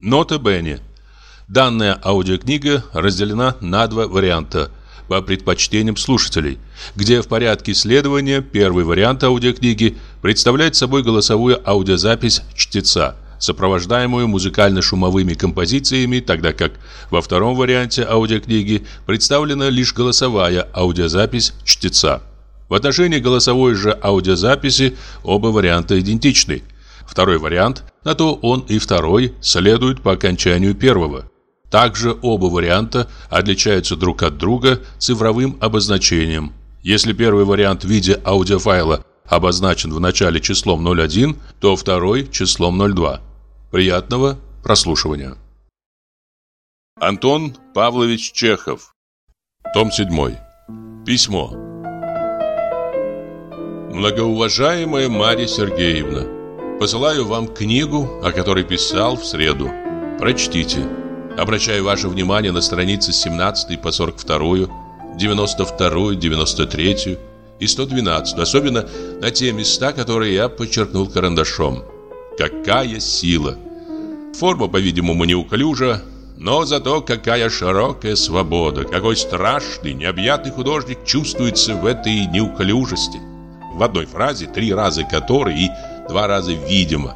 Нота Бенни. Данная аудиокнига разделена на два варианта по предпочтениям слушателей, где в порядке следования первый вариант аудиокниги представляет собой голосовую аудиозапись чтеца, сопровождаемую музыкально-шумовыми композициями, тогда как во втором варианте аудиокниги представлена лишь голосовая аудиозапись чтеца. В отношении голосовой же аудиозаписи оба варианта идентичны – Второй вариант, на то он и второй, следует по окончанию первого. Также оба варианта отличаются друг от друга цифровым обозначением. Если первый вариант в виде аудиофайла обозначен в начале числом 01, то второй числом 02. Приятного прослушивания. Антон Павлович Чехов. Том 7. Письмо. Многоуважаемая Марья Сергеевна, Посылаю вам книгу, о которой писал в среду. Прочтите. Обращаю ваше внимание на страницы с 17 по 42, 92, 93 и 112, особенно на те места, которые я подчеркнул карандашом. Какая сила! Форма, по-видимому, неуклюжа, но зато какая широкая свобода, какой страшный, необъятный художник чувствуется в этой неуклюжести. В одной фразе три раза который и два раза видимо.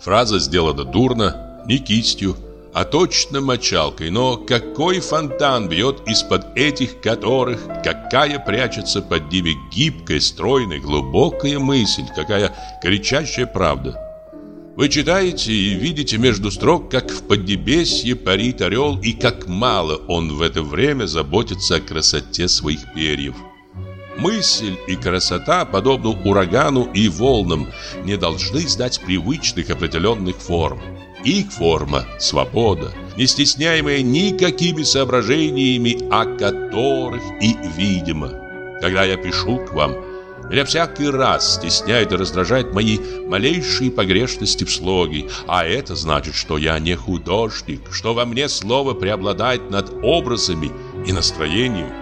Фраза сделана дурно, не кистью, а точно мочалкой, но какой фонтан бьет из-под этих которых, какая прячется под ними гибкая, стройная, глубокая мысль, какая кричащая правда. Вы читаете и видите между строк, как в Поднебесье парит орел, и как мало он в это время заботится о красоте своих перьев. Мысль и красота, подобно урагану и волнам, не должны сдать привычных определенных форм. Их форма – свобода, не стесняемая никакими соображениями, о которых и видимо. Когда я пишу к вам, меня всякий раз стесняет и раздражает мои малейшие погрешности в слоге, а это значит, что я не художник, что во мне слово преобладает над образами и настроением.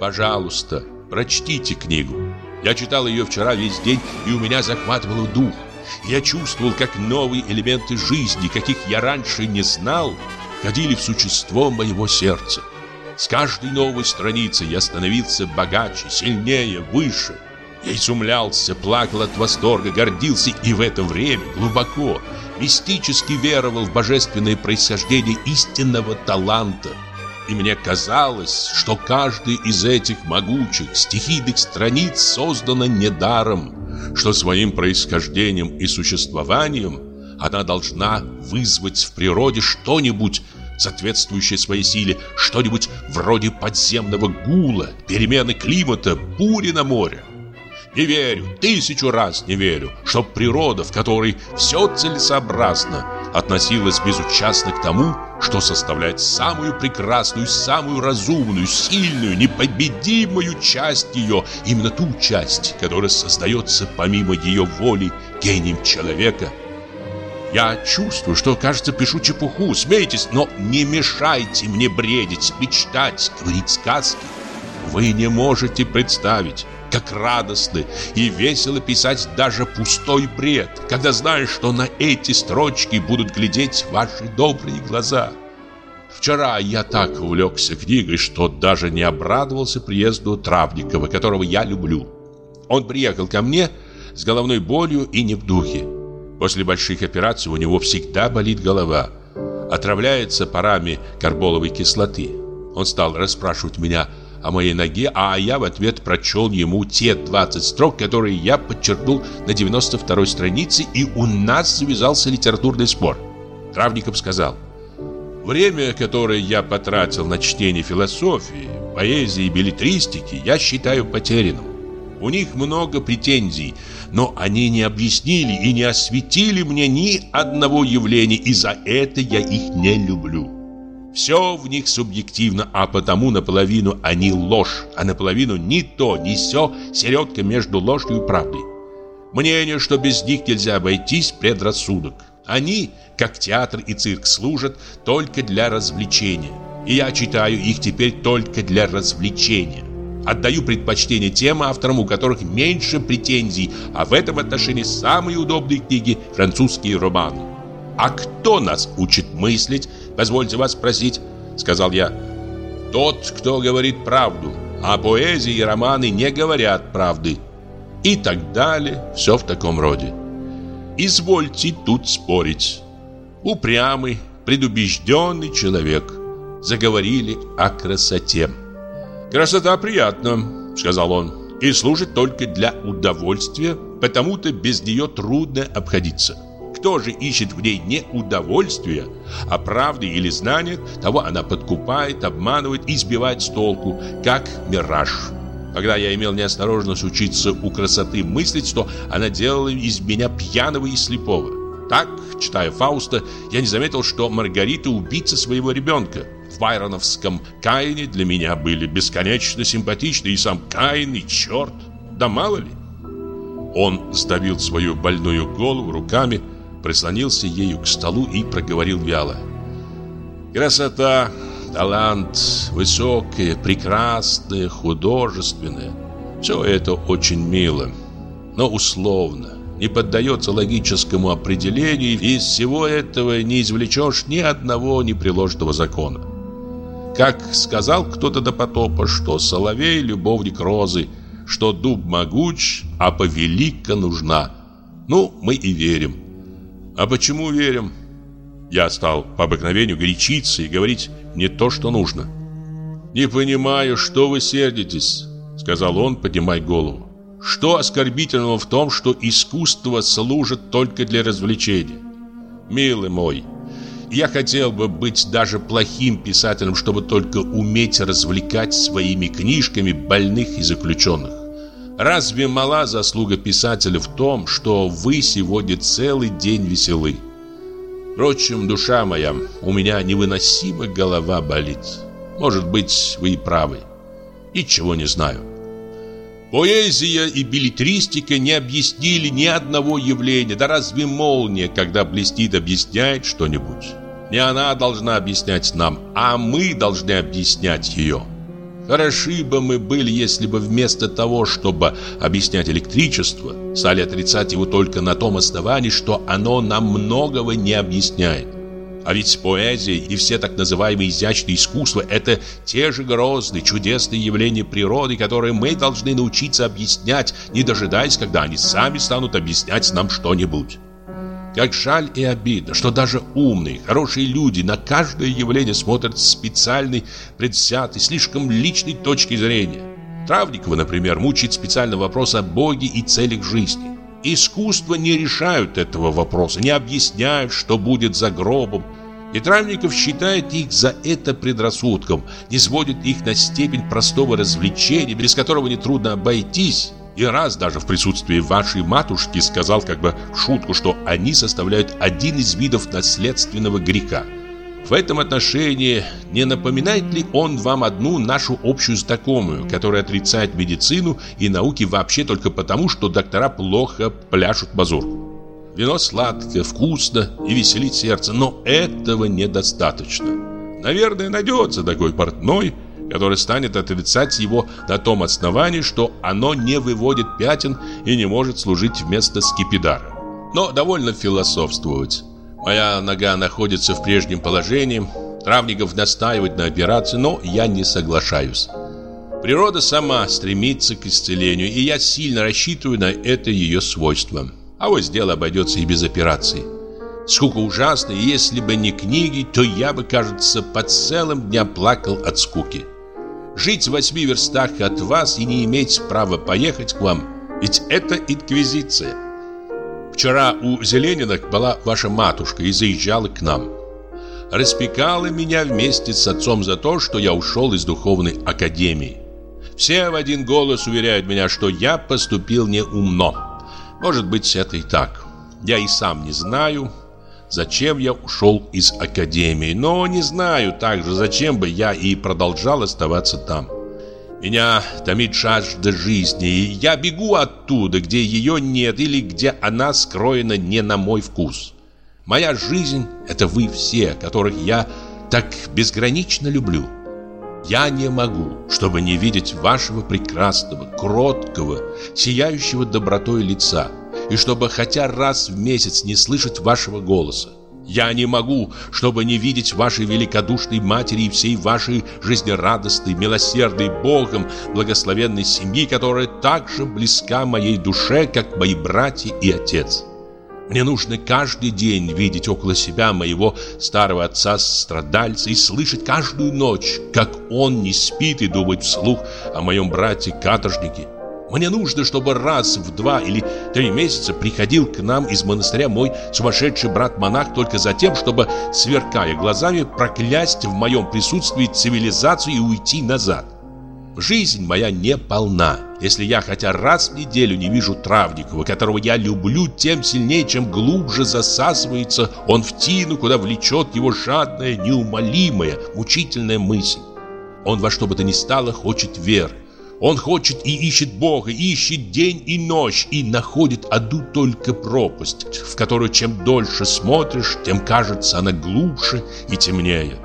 Пожалуйста, Прочтите книгу. Я читал ее вчера весь день, и у меня захватывало дух. Я чувствовал, как новые элементы жизни, каких я раньше не знал, входили в существо моего сердца. С каждой новой страницей я становился богаче, сильнее, выше. Я изумлялся, плакал от восторга, гордился и в это время глубоко, мистически веровал в божественное происхождение истинного таланта – и мне казалось, что каждый из этих могучих стихийных страниц создана недаром, что своим происхождением и существованием она должна вызвать в природе что-нибудь, соответствующее своей силе, что-нибудь вроде подземного гула, перемены климата, бури на море. Не верю, тысячу раз не верю, что природа, в которой все целесообразно, относилась безучастно к тому, что составляет самую прекрасную, самую разумную, сильную, непобедимую часть ее, именно ту часть, которая создается помимо ее воли гением человека. Я чувствую, что, кажется, пишу чепуху, смейтесь, но не мешайте мне бредить, мечтать, говорить сказки. Вы не можете представить, как радостно и весело писать даже пустой бред, когда знаешь, что на эти строчки будут глядеть ваши добрые глаза. Вчера я так увлекся книгой, что даже не обрадовался приезду Травникова, которого я люблю. Он приехал ко мне с головной болью и не в духе. После больших операций у него всегда болит голова. Отравляется парами карболовой кислоты. Он стал расспрашивать меня о моей ноге, а я в ответ прочел ему те 20 строк, которые я подчеркнул на 92-й странице, и у нас завязался литературный спор. Травников сказал, «Время, которое я потратил на чтение философии, поэзии и билетристики, я считаю потерянным. У них много претензий, но они не объяснили и не осветили мне ни одного явления, и за это я их не люблю». Все в них субъективно, а потому наполовину они ложь, а наполовину ни то, ни сё, середка между ложью и правдой. Мнение, что без них нельзя обойтись, предрассудок. Они, как театр и цирк, служат только для развлечения. И я читаю их теперь только для развлечения. Отдаю предпочтение тем авторам, у которых меньше претензий, а в этом отношении самые удобные книги – французские романы. «А кто нас учит мыслить, позвольте вас спросить?» Сказал я. «Тот, кто говорит правду, а поэзии и романы не говорят правды». И так далее, все в таком роде. Извольте тут спорить. Упрямый, предубежденный человек. Заговорили о красоте. «Красота приятна», — сказал он, — «и служит только для удовольствия, потому-то без нее трудно обходиться. Кто же ищет в ней не удовольствия, а правды или знания, того она подкупает, обманывает и сбивает с толку, как мираж». Когда я имел неосторожность учиться у красоты мыслить, то она делала из меня пьяного и слепого. Так, читая Фауста, я не заметил, что Маргарита убийца своего ребенка. В байроновском Каине для меня были бесконечно симпатичны и сам Каин, и черт. Да мало ли. Он сдавил свою больную голову руками, прислонился ею к столу и проговорил вяло. Красота талант, высокое, прекрасное, художественное. Все это очень мило, но условно, не поддается логическому определению, и из всего этого не извлечешь ни одного непреложного закона. Как сказал кто-то до потопа, что соловей – любовник розы, что дуб могуч, а повелика нужна. Ну, мы и верим. А почему верим? Я стал по обыкновению горячиться и говорить не то, что нужно. «Не понимаю, что вы сердитесь», — сказал он, поднимая голову. «Что оскорбительного в том, что искусство служит только для развлечения? Милый мой, я хотел бы быть даже плохим писателем, чтобы только уметь развлекать своими книжками больных и заключенных. Разве мала заслуга писателя в том, что вы сегодня целый день веселы? Впрочем, душа моя, у меня невыносимо голова болит. Может быть, вы и правы. Ничего не знаю. Поэзия и билетристика не объяснили ни одного явления. Да разве молния, когда блестит, объясняет что-нибудь? Не она должна объяснять нам, а мы должны объяснять ее. Хороши бы мы были, если бы вместо того, чтобы объяснять электричество, стали отрицать его только на том основании, что оно нам многого не объясняет. А ведь поэзия и все так называемые изящные искусства – это те же грозные, чудесные явления природы, которые мы должны научиться объяснять, не дожидаясь, когда они сами станут объяснять нам что-нибудь. Как жаль и обидно, что даже умные, хорошие люди на каждое явление смотрят с специальной, предвзятой, слишком личной точки зрения. Травникова, например, мучает специальный вопрос о Боге и целях жизни. Искусство не решают этого вопроса, не объясняют, что будет за гробом. И Травников считает их за это предрассудком, не сводит их на степень простого развлечения, без которого нетрудно обойтись, и раз даже в присутствии вашей матушки сказал как бы шутку, что они составляют один из видов наследственного греха. В этом отношении не напоминает ли он вам одну нашу общую знакомую, которая отрицает медицину и науки вообще только потому, что доктора плохо пляшут мазурку? Вино сладкое, вкусно и веселит сердце, но этого недостаточно. Наверное, найдется такой портной, который станет отрицать его на том основании, что оно не выводит пятен и не может служить вместо скипидара. Но довольно философствовать. Моя нога находится в прежнем положении, Травников настаивает на операции, но я не соглашаюсь. Природа сама стремится к исцелению, и я сильно рассчитываю на это ее свойство. А вот дело обойдется и без операции. Скука ужасная, и если бы не книги, то я бы, кажется, по целым дням плакал от скуки. Жить в восьми верстах от вас и не иметь права поехать к вам, ведь это инквизиция. Вчера у Зелениных была ваша матушка и заезжала к нам. Распекала меня вместе с отцом за то, что я ушел из духовной академии. Все в один голос уверяют меня, что я поступил неумно. Может быть, это и так. Я и сам не знаю, зачем я ушел из академии, но не знаю также, зачем бы я и продолжал оставаться там. Меня томит жажда жизни, и я бегу оттуда, где ее нет или где она скроена не на мой вкус. Моя жизнь — это вы все, которых я так безгранично люблю. Я не могу, чтобы не видеть вашего прекрасного, кроткого, сияющего добротой лица — и чтобы хотя раз в месяц не слышать вашего голоса. Я не могу, чтобы не видеть вашей великодушной матери и всей вашей жизнерадостной, милосердной Богом, благословенной семьи, которая так же близка моей душе, как мои братья и отец. Мне нужно каждый день видеть около себя моего старого отца-страдальца и слышать каждую ночь, как он не спит и думает вслух о моем брате-каторжнике. Мне нужно, чтобы раз в два или три месяца приходил к нам из монастыря мой сумасшедший брат-монах только за тем, чтобы, сверкая глазами, проклясть в моем присутствии цивилизацию и уйти назад. Жизнь моя не полна, если я хотя раз в неделю не вижу Травникова, которого я люблю тем сильнее, чем глубже засасывается он в тину, куда влечет его жадная, неумолимая, мучительная мысль. Он во что бы то ни стало хочет веры, он хочет и ищет Бога, ищет день и ночь, и находит одну только пропасть, в которую чем дольше смотришь, тем кажется она глубже и темнее.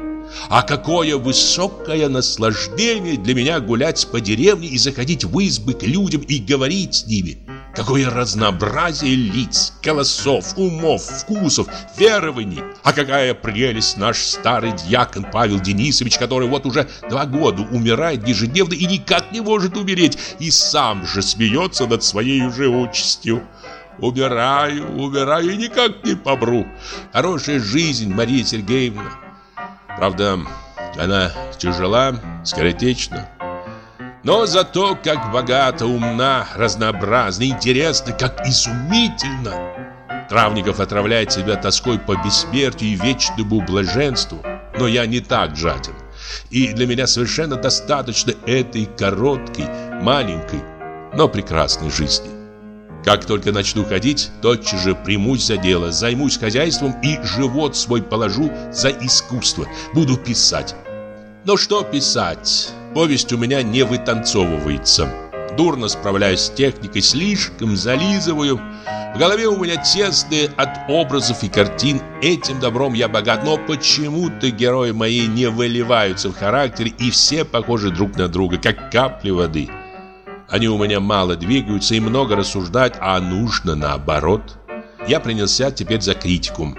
А какое высокое наслаждение для меня гулять по деревне и заходить в избы к людям и говорить с ними. Какое разнообразие лиц, голосов, умов, вкусов, верований. А какая прелесть наш старый дьякон Павел Денисович, который вот уже два года умирает ежедневно и никак не может умереть, и сам же смеется над своей уже участью. Умираю, умираю и никак не помру. Хорошая жизнь, Мария Сергеевна. Правда, она тяжела, скоротечна. Но зато как богата, умна, разнообразна, интересна, как изумительно. Травников отравляет себя тоской по бессмертию и вечному блаженству. Но я не так жаден. И для меня совершенно достаточно этой короткой, маленькой, но прекрасной жизни. Как только начну ходить, тотчас же примусь за дело, займусь хозяйством и живот свой положу за искусство. Буду писать. Но что писать? Повесть у меня не вытанцовывается. Дурно справляюсь с техникой, слишком зализываю. В голове у меня тесные от образов и картин. Этим добром я богат, но почему-то герои мои не выливаются в характере и все похожи друг на друга, как капли воды. Они у меня мало двигаются и много рассуждать, а нужно наоборот. Я принялся теперь за критику.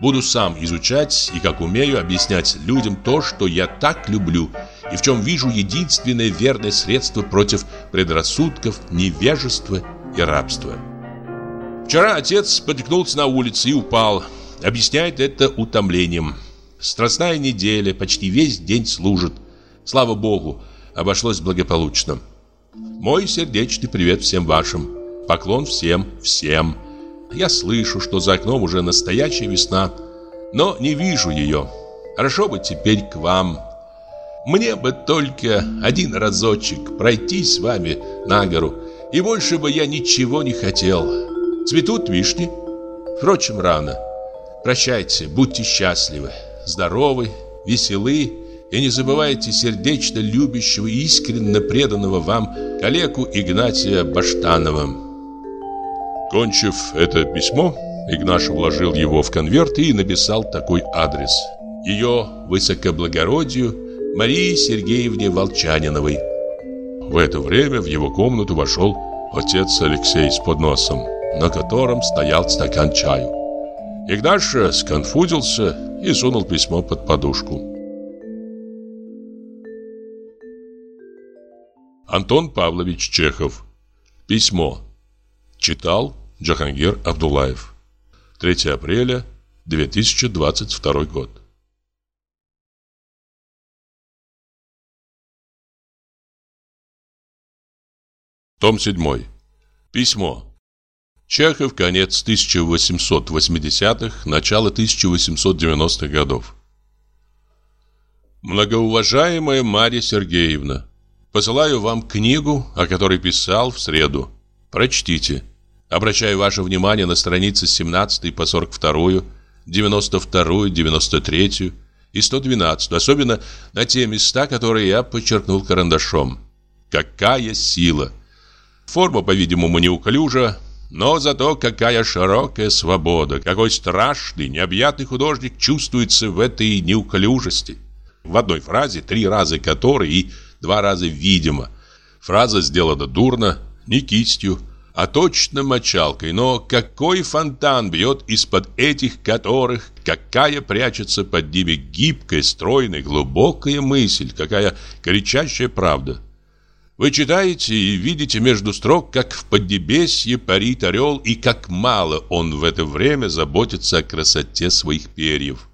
Буду сам изучать и, как умею, объяснять людям то, что я так люблю – и в чем вижу единственное верное средство против предрассудков, невежества и рабства. Вчера отец споткнулся на улице и упал. Объясняет это утомлением. Страстная неделя, почти весь день служит. Слава Богу, обошлось благополучно. Мой сердечный привет всем вашим. Поклон всем, всем. Я слышу, что за окном уже настоящая весна, но не вижу ее. Хорошо бы теперь к вам, мне бы только один разочек пройти с вами на гору, и больше бы я ничего не хотел. Цветут вишни. Впрочем, рано. Прощайте, будьте счастливы, здоровы, веселы и не забывайте сердечно любящего и искренне преданного вам коллегу Игнатия Баштанова. Кончив это письмо, Игнаш вложил его в конверт и написал такой адрес. Ее высокоблагородию Марии Сергеевне Волчаниновой. В это время в его комнату вошел отец Алексей с подносом, на котором стоял стакан чаю. Игнаша сконфузился и сунул письмо под подушку. Антон Павлович Чехов. Письмо. Читал Джахангир Абдулаев. 3 апреля 2022 год. Том 7. Письмо. Чехов, конец 1880-х, начало 1890-х годов. Многоуважаемая Марья Сергеевна, посылаю вам книгу, о которой писал в среду. Прочтите. Обращаю ваше внимание на страницы 17 по 42, 92, 93 и 112, особенно на те места, которые я подчеркнул карандашом. Какая сила! Форма, по-видимому, неуклюжа, но зато какая широкая свобода, какой страшный, необъятный художник чувствуется в этой неуклюжести. В одной фразе три раза «который» и два раза «видимо». Фраза сделана дурно, не кистью, а точно мочалкой, но какой фонтан бьет из-под этих которых, какая прячется под ними гибкая, стройная, глубокая мысль, какая кричащая правда. Вы читаете и видите между строк, как в Поднебесье парит орел и как мало он в это время заботится о красоте своих перьев.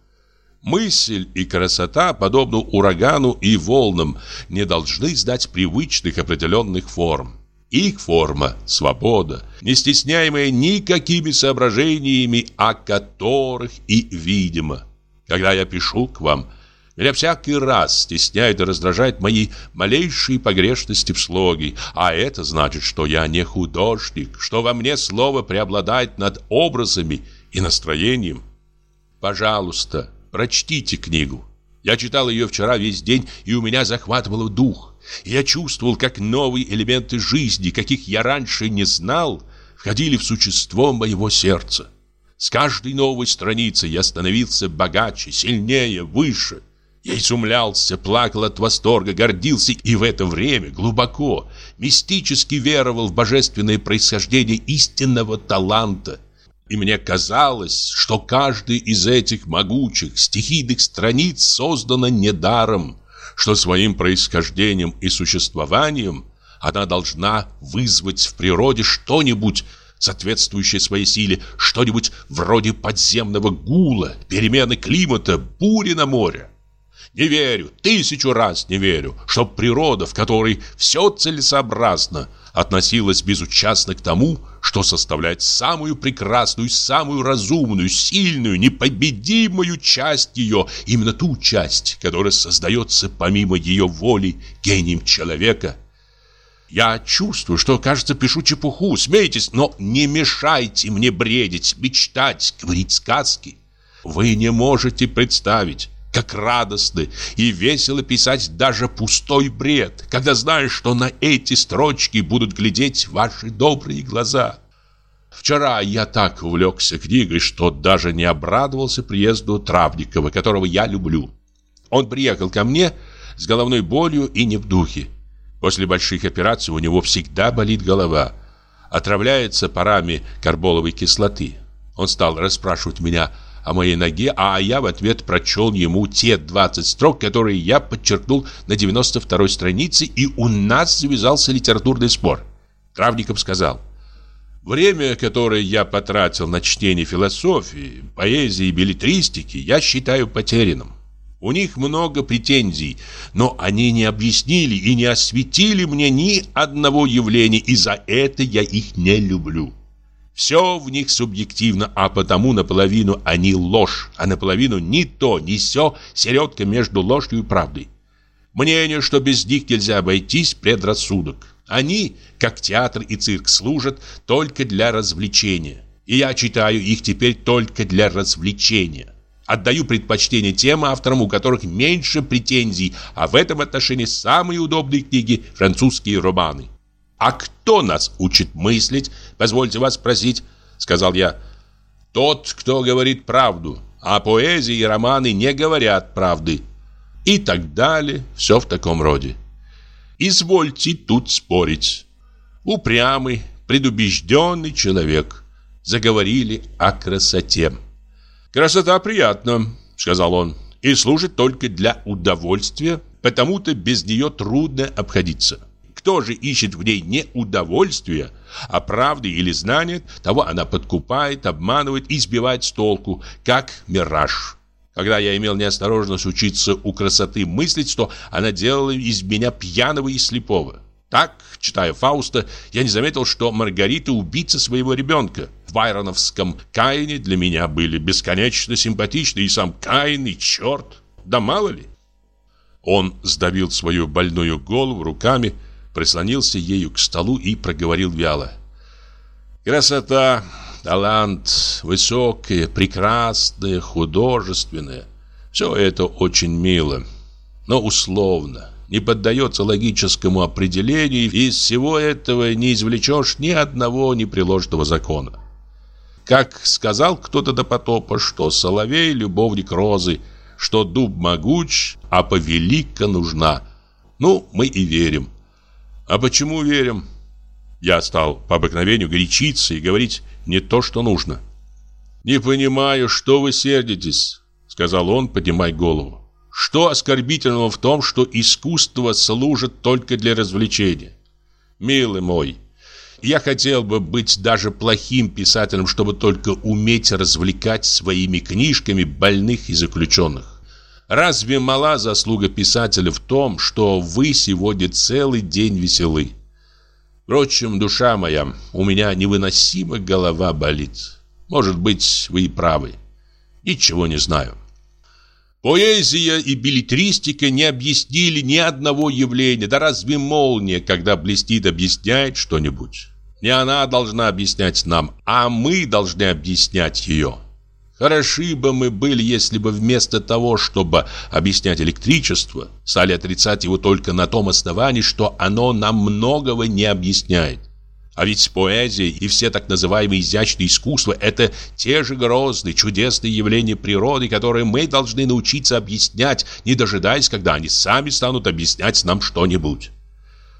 Мысль и красота, подобно урагану и волнам, не должны сдать привычных определенных форм. Их форма – свобода, не стесняемая никакими соображениями, о которых и видимо. Когда я пишу к вам – меня всякий раз стесняют и раздражают мои малейшие погрешности в слоге, а это значит, что я не художник, что во мне слово преобладает над образами и настроением. Пожалуйста, прочтите книгу. Я читал ее вчера весь день, и у меня захватывало дух. Я чувствовал, как новые элементы жизни, каких я раньше не знал, входили в существо моего сердца. С каждой новой страницей я становился богаче, сильнее, выше – я изумлялся, плакал от восторга, гордился и в это время глубоко, мистически веровал в божественное происхождение истинного таланта. И мне казалось, что каждый из этих могучих стихийных страниц создана недаром, что своим происхождением и существованием она должна вызвать в природе что-нибудь, соответствующее своей силе, что-нибудь вроде подземного гула, перемены климата, бури на море. Не верю, тысячу раз не верю, что природа, в которой все целесообразно, относилась безучастно к тому, что составляет самую прекрасную, самую разумную, сильную, непобедимую часть ее, именно ту часть, которая создается помимо ее воли гением человека. Я чувствую, что, кажется, пишу чепуху, смейтесь, но не мешайте мне бредить, мечтать, говорить сказки. Вы не можете представить, как радостно и весело писать даже пустой бред, когда знаешь, что на эти строчки будут глядеть ваши добрые глаза. Вчера я так увлекся книгой, что даже не обрадовался приезду Травникова, которого я люблю. Он приехал ко мне с головной болью и не в духе. После больших операций у него всегда болит голова. Отравляется парами карболовой кислоты. Он стал расспрашивать меня о моей ноге, а я в ответ прочел ему те 20 строк, которые я подчеркнул на 92-й странице, и у нас завязался литературный спор. Травников сказал, «Время, которое я потратил на чтение философии, поэзии и билетристики, я считаю потерянным. У них много претензий, но они не объяснили и не осветили мне ни одного явления, и за это я их не люблю». Все в них субъективно, а потому наполовину они ложь, а наполовину ни то, ни сё, середка между ложью и правдой. Мнение, что без них нельзя обойтись, предрассудок. Они, как театр и цирк, служат только для развлечения. И я читаю их теперь только для развлечения. Отдаю предпочтение тем авторам, у которых меньше претензий, а в этом отношении самые удобные книги – французские романы. «А кто нас учит мыслить, позвольте вас спросить?» Сказал я. «Тот, кто говорит правду, а поэзии и романы не говорят правды». И так далее, все в таком роде. Извольте тут спорить. Упрямый, предубежденный человек. Заговорили о красоте. «Красота приятна», — сказал он, — «и служит только для удовольствия, потому-то без нее трудно обходиться». Кто же ищет в ней не удовольствия, а правды или знания, того она подкупает, обманывает и сбивает с толку, как мираж. Когда я имел неосторожность учиться у красоты мыслить, то она делала из меня пьяного и слепого. Так, читая Фауста, я не заметил, что Маргарита убийца своего ребенка. В байроновском Каине для меня были бесконечно симпатичны и сам Каин, и черт. Да мало ли. Он сдавил свою больную голову руками, прислонился ею к столу и проговорил вяло. «Красота, талант, высокое, прекрасное, художественное – все это очень мило, но условно, не поддается логическому определению, и из всего этого не извлечешь ни одного непреложного закона. Как сказал кто-то до потопа, что соловей – любовник розы, что дуб могуч, а повелика нужна. Ну, мы и верим. А почему верим? Я стал по обыкновению горячиться и говорить не то, что нужно. «Не понимаю, что вы сердитесь», — сказал он, поднимая голову. «Что оскорбительного в том, что искусство служит только для развлечения? Милый мой, я хотел бы быть даже плохим писателем, чтобы только уметь развлекать своими книжками больных и заключенных. Разве мала заслуга писателя в том, что вы сегодня целый день веселы? Впрочем, душа моя, у меня невыносимо голова болит. Может быть, вы и правы. Ничего не знаю. Поэзия и билетристика не объяснили ни одного явления. Да разве молния, когда блестит, объясняет что-нибудь? Не она должна объяснять нам, а мы должны объяснять ее. Хороши бы мы были, если бы вместо того, чтобы объяснять электричество, стали отрицать его только на том основании, что оно нам многого не объясняет. А ведь поэзия и все так называемые изящные искусства – это те же грозные, чудесные явления природы, которые мы должны научиться объяснять, не дожидаясь, когда они сами станут объяснять нам что-нибудь.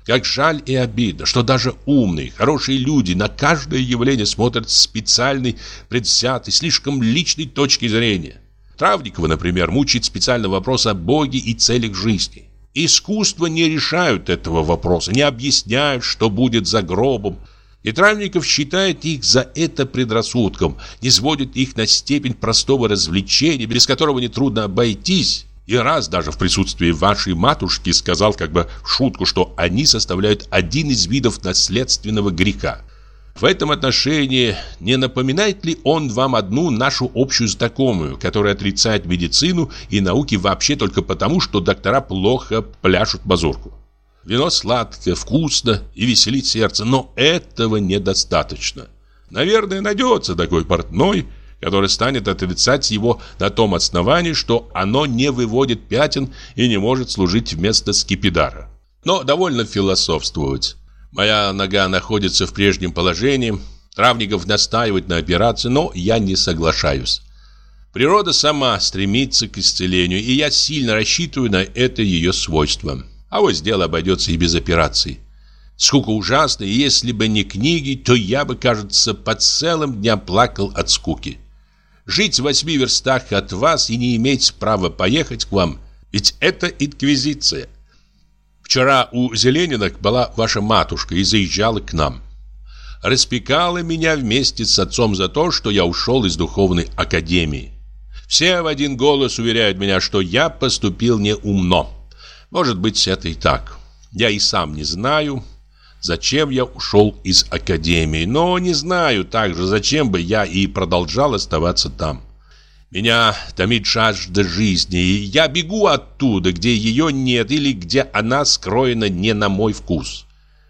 Как жаль и обидно, что даже умные, хорошие люди на каждое явление смотрят с специальной, предвзятой, слишком личной точки зрения. Травникова, например, мучает специальный вопрос о Боге и целях жизни. Искусства не решают этого вопроса, не объясняют, что будет за гробом. И Травников считает их за это предрассудком, не сводит их на степень простого развлечения, без которого нетрудно обойтись, и раз даже в присутствии вашей матушки сказал как бы в шутку, что они составляют один из видов наследственного греха. В этом отношении не напоминает ли он вам одну нашу общую знакомую, которая отрицает медицину и науки вообще только потому, что доктора плохо пляшут мазурку? Вино сладкое, вкусно и веселит сердце, но этого недостаточно. Наверное, найдется такой портной, который станет отрицать его на том основании, что оно не выводит пятен и не может служить вместо скипидара. Но довольно философствовать. Моя нога находится в прежнем положении, Травников настаивает на операции, но я не соглашаюсь. Природа сама стремится к исцелению, и я сильно рассчитываю на это ее свойство. А вот дело обойдется и без операции. Скука ужасная, и если бы не книги, то я бы, кажется, по целым дням плакал от скуки. Жить в восьми верстах от вас и не иметь права поехать к вам, ведь это инквизиция. Вчера у Зелениных была ваша матушка и заезжала к нам. Распекала меня вместе с отцом за то, что я ушел из духовной академии. Все в один голос уверяют меня, что я поступил неумно. Может быть, это и так. Я и сам не знаю, зачем я ушел из академии, но не знаю также, зачем бы я и продолжал оставаться там. Меня томит жажда жизни, и я бегу оттуда, где ее нет или где она скроена не на мой вкус.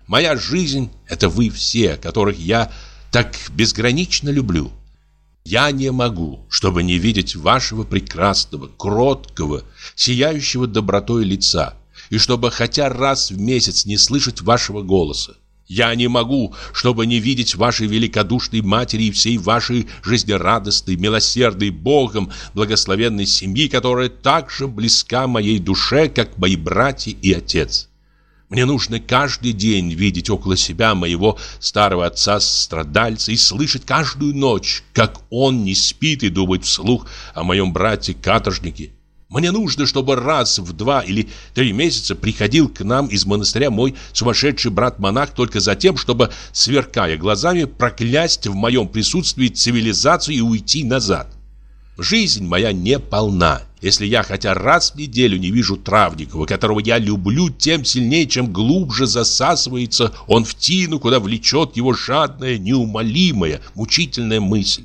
Моя жизнь — это вы все, которых я так безгранично люблю. Я не могу, чтобы не видеть вашего прекрасного, кроткого, сияющего добротой лица — и чтобы хотя раз в месяц не слышать вашего голоса. Я не могу, чтобы не видеть вашей великодушной матери и всей вашей жизнерадостной, милосердной Богом благословенной семьи, которая так же близка моей душе, как мои братья и отец. Мне нужно каждый день видеть около себя моего старого отца-страдальца и слышать каждую ночь, как он не спит и думает вслух о моем брате-каторжнике. Мне нужно, чтобы раз в два или три месяца приходил к нам из монастыря мой сумасшедший брат-монах только за тем, чтобы, сверкая глазами, проклясть в моем присутствии цивилизацию и уйти назад. Жизнь моя не полна, если я хотя раз в неделю не вижу Травникова, которого я люблю тем сильнее, чем глубже засасывается он в тину, куда влечет его жадная, неумолимая, мучительная мысль.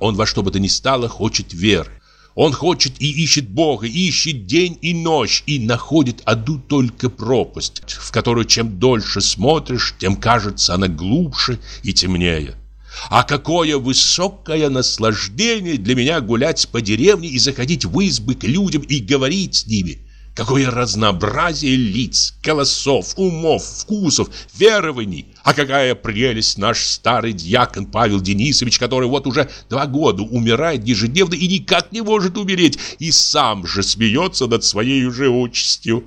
Он во что бы то ни стало хочет веры. Он хочет и ищет Бога, ищет день и ночь, и находит одну только пропасть, в которую чем дольше смотришь, тем кажется она глубже и темнее. А какое высокое наслаждение для меня гулять по деревне и заходить в избы к людям и говорить с ними. Какое разнообразие лиц, голосов, умов, вкусов, верований. А какая прелесть наш старый дьякон Павел Денисович, который вот уже два года умирает ежедневно и никак не может умереть, и сам же смеется над своей уже участью.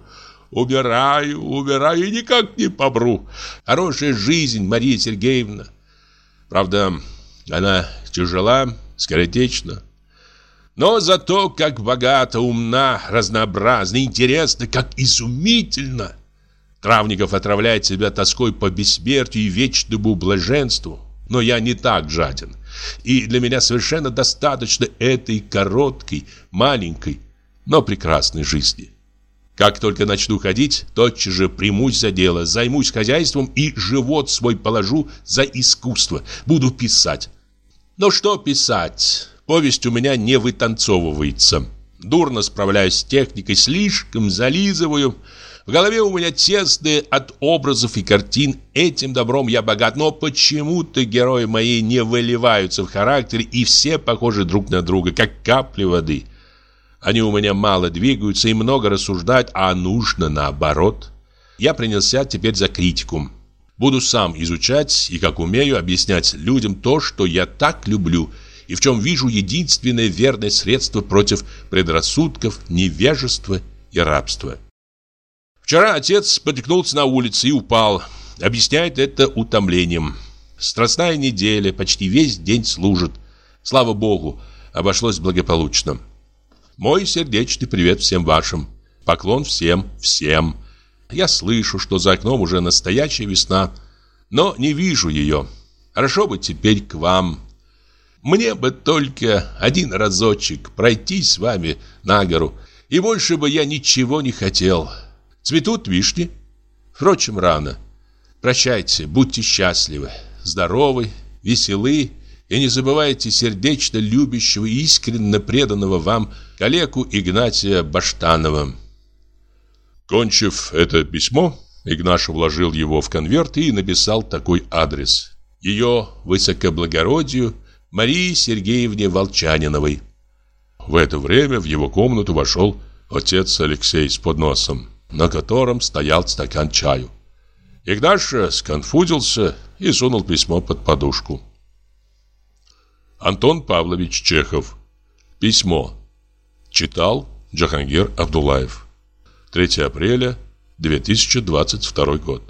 умираю, умираю и никак не помру. Хорошая жизнь, Мария Сергеевна. Правда, она тяжела, скоротечна. Но зато как богата, умна, разнообразна, интересна, как изумительно. Травников отравляет себя тоской по бессмертию и вечному блаженству. Но я не так жаден. И для меня совершенно достаточно этой короткой, маленькой, но прекрасной жизни. Как только начну ходить, тотчас же примусь за дело, займусь хозяйством и живот свой положу за искусство. Буду писать. Но что писать? Повесть у меня не вытанцовывается. Дурно справляюсь с техникой, слишком зализываю. В голове у меня тесные от образов и картин. Этим добром я богат. Но почему-то герои мои не выливаются в характер, и все похожи друг на друга, как капли воды. Они у меня мало двигаются и много рассуждают, а нужно наоборот. Я принялся теперь за критику. Буду сам изучать и, как умею, объяснять людям то, что я так люблю – и в чем вижу единственное верное средство против предрассудков, невежества и рабства. Вчера отец потекнулся на улице и упал. Объясняет это утомлением. Страстная неделя, почти весь день служит. Слава Богу, обошлось благополучно. Мой сердечный привет всем вашим. Поклон всем, всем. Я слышу, что за окном уже настоящая весна, но не вижу ее. Хорошо бы теперь к вам, мне бы только один разочек пройти с вами на гору, и больше бы я ничего не хотел. Цветут вишни. Впрочем, рано. Прощайте, будьте счастливы, здоровы, веселы и не забывайте сердечно любящего и искренне преданного вам коллегу Игнатия Баштанова. Кончив это письмо, Игнаша вложил его в конверт и написал такой адрес. Ее высокоблагородию – Марии Сергеевне Волчаниновой. В это время в его комнату вошел отец Алексей с подносом, на котором стоял стакан чаю. Игнаша сконфузился и сунул письмо под подушку. Антон Павлович Чехов. Письмо. Читал Джахангир Абдулаев. 3 апреля 2022 год.